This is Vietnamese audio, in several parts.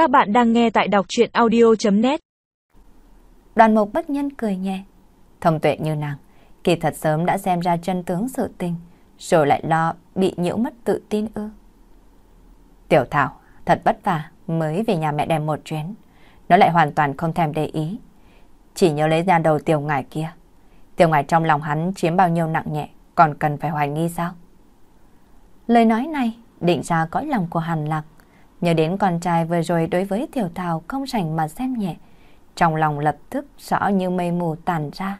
Các bạn đang nghe tại đọc chuyện audio.net Đoàn mục bất nhân cười nhẹ. Thông tuệ như nàng, kỳ thật sớm đã xem ra chân tướng sự tình, rồi lại lo bị nhiễu mất tự tin ư. Tiểu Thảo, thật vất vả mới về nhà mẹ đẻ một chuyến. Nó lại hoàn toàn không thèm để ý. Chỉ nhớ lấy ra đầu tiểu ngải kia. Tiểu ngải trong lòng hắn chiếm bao nhiêu nặng nhẹ, còn cần phải hoài nghi sao? Lời nói này định ra cõi lòng của Hàn Lạc. Nhớ đến con trai vừa rồi đối với Tiểu Thảo không rảnh mà xem nhẹ. Trong lòng lập tức rõ như mây mù tàn ra.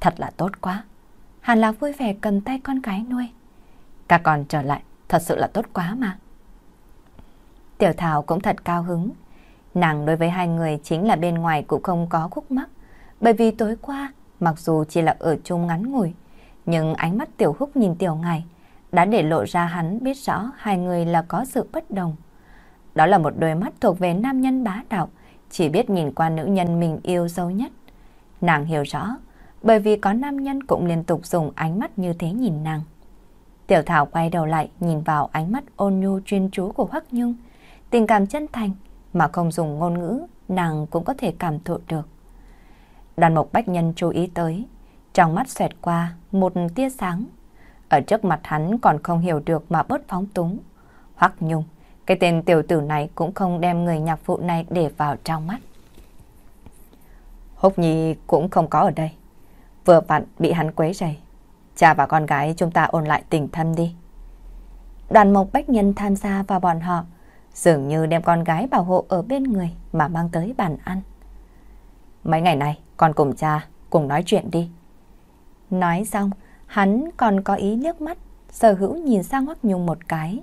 Thật là tốt quá. Hàn Lạc vui vẻ cầm tay con gái nuôi. Các con trở lại, thật sự là tốt quá mà. Tiểu Thảo cũng thật cao hứng. Nàng đối với hai người chính là bên ngoài cũng không có khúc mắc. Bởi vì tối qua, mặc dù chỉ là ở chung ngắn ngủi, nhưng ánh mắt Tiểu Húc nhìn Tiểu Ngài đã để lộ ra hắn biết rõ hai người là có sự bất đồng. Đó là một đôi mắt thuộc về nam nhân bá đạo, chỉ biết nhìn qua nữ nhân mình yêu sâu nhất. Nàng hiểu rõ, bởi vì có nam nhân cũng liên tục dùng ánh mắt như thế nhìn nàng. Tiểu Thảo quay đầu lại nhìn vào ánh mắt ôn nhu chuyên chú của Hoắc Nhung, tình cảm chân thành mà không dùng ngôn ngữ, nàng cũng có thể cảm thụ được. Đoàn mộc bách nhân chú ý tới, trong mắt xoẹt qua một tia sáng. Ở trước mặt hắn còn không hiểu được mà bớt phóng túng. Hoắc Nhung, cái tên tiểu tử này cũng không đem người nhạc phụ này để vào trong mắt. Húc Nhi cũng không có ở đây. Vừa vặn bị hắn quấy rầy. Cha và con gái chúng ta ôn lại tình thân đi. Đoàn mộc bách nhân tham gia vào bọn họ, dường như đem con gái bảo hộ ở bên người mà mang tới bàn ăn. Mấy ngày này, con cùng cha cùng nói chuyện đi. Nói xong, hắn còn có ý liếc mắt, sở hữu nhìn sang Hoắc Nhung một cái.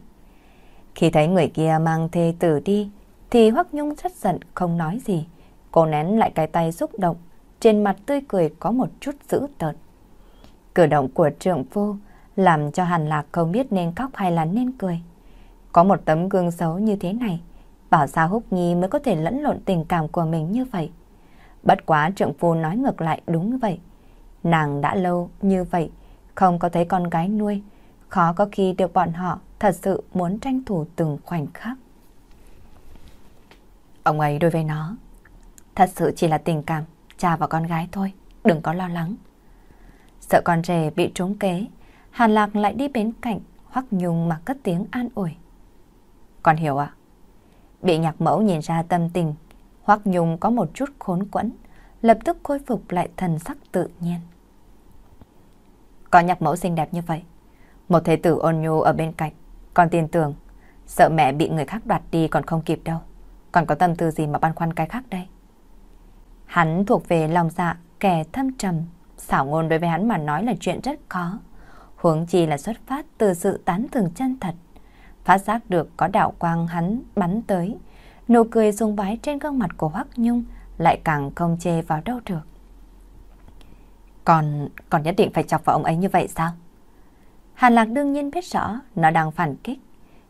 Khi thấy người kia mang thê tử đi, thì Hoắc Nhung rất giận không nói gì. Cô nén lại cái tay xúc động, trên mặt tươi cười có một chút dữ tợn. Cử động của trượng phu làm cho Hàn Lạc không biết nên khóc hay là nên cười. Có một tấm gương xấu như thế này, bảo sao Húc Nhi mới có thể lẫn lộn tình cảm của mình như vậy. Bất quá trượng phu nói ngược lại đúng vậy. Nàng đã lâu như vậy, không có thấy con gái nuôi, khó có khi được bọn họ thật sự muốn tranh thủ từng khoảnh khắc. Ông ấy đối với nó, thật sự chỉ là tình cảm, cha và con gái thôi, đừng có lo lắng. Sợ con rể bị trúng kế, Hàn Lạc lại đi bên cạnh, Hoắc Nhung mà cất tiếng an ủi. Con hiểu ạ? Bị nhạc mẫu nhìn ra tâm tình, Hoắc Nhung có một chút khốn quẫn, lập tức khôi phục lại thần sắc tự nhiên. Có nhạc mẫu xinh đẹp như vậy, một thế tử ôn nhu ở bên cạnh, con tin tưởng, sợ mẹ bị người khác đoạt đi còn không kịp đâu. Còn có tâm tư gì mà băn khoăn cái khác đây? Hắn thuộc về lòng dạ, kẻ thâm trầm, xảo ngôn đối với hắn mà nói là chuyện rất khó. Huống chi là xuất phát từ sự tán thưởng chân thật. Phát giác được có đạo quang hắn bắn tới, nụ cười rung bái trên gương mặt của Hoắc Nhung lại càng không chê vào đâu được. Còn, còn nhất định phải chọc vào ông ấy như vậy sao? Hàn Lạc đương nhiên biết rõ nó đang phản kích,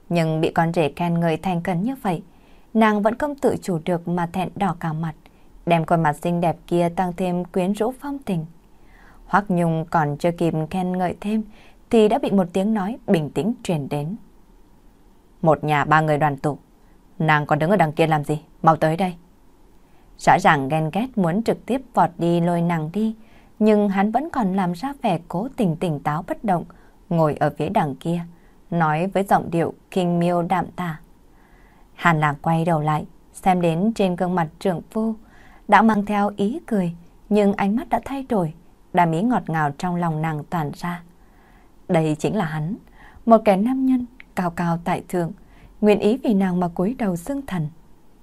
nhưng bị con rể khen người thành cần như vậy, nàng vẫn không tự chủ được mà thẹn đỏ cả mặt, đem khuôn mặt xinh đẹp kia tăng thêm quyến rũ phong tình. Hoắc Nhung còn chưa kịp khen ngợi thêm thì đã bị một tiếng nói bình tĩnh truyền đến. Một nhà ba người đoàn tụ, nàng còn đứng ở đằng kia làm gì? Mau tới đây. Rõ ràng ghen ghét muốn trực tiếp vọt đi lôi nàng đi, nhưng hắn vẫn còn làm ra vẻ cố tình tỉnh táo bất động, ngồi ở phía đằng kia, nói với giọng điệu kinh miêu đạm tả. Hàn Lạc quay đầu lại, xem đến trên gương mặt trưởng phu, đã mang theo ý cười, nhưng ánh mắt đã thay đổi, đàm ý ngọt ngào trong lòng nàng tản ra. Đây chính là hắn, một kẻ nam nhân cao cao tại thượng, nguyện ý vì nàng mà cúi đầu xưng thần.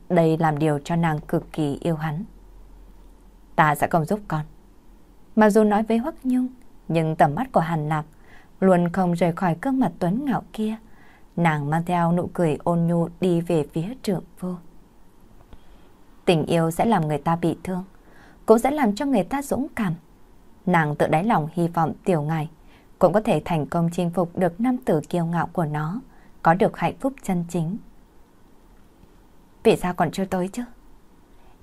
Đây làm điều cho nàng cực kỳ yêu hắn. Ta sẽ không giúp con. Mặc dù nói với Hoắc Nhung, nhưng tầm mắt của Hàn Lạc luôn không rời khỏi gương mặt tuấn ngạo kia. Nàng mang theo nụ cười ôn nhu đi về phía trưởng phu. Tình yêu sẽ làm người ta bị thương, cũng sẽ làm cho người ta dũng cảm. Nàng tự đáy lòng hy vọng tiểu ngài cũng có thể thành công chinh phục được nam tử kiêu ngạo của nó, có được hạnh phúc chân chính. Vì sao còn chưa tới chứ?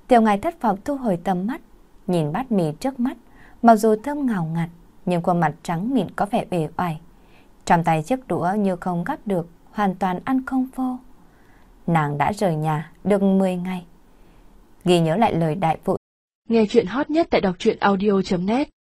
Tiểu ngài thất vọng thu hồi tầm mắt, nhìn bát mì trước mắt, mặc dù thơm ngào ngạt, nhưng khuôn mặt trắng mịn có vẻ bề oải. Trong tay chiếc đũa như không gắp được, hoàn toàn ăn không vô. Nàng đã rời nhà được 10 ngày. Ghi nhớ lại lời đại vụ. Nghe chuyện hot nhất tại đọc audio.net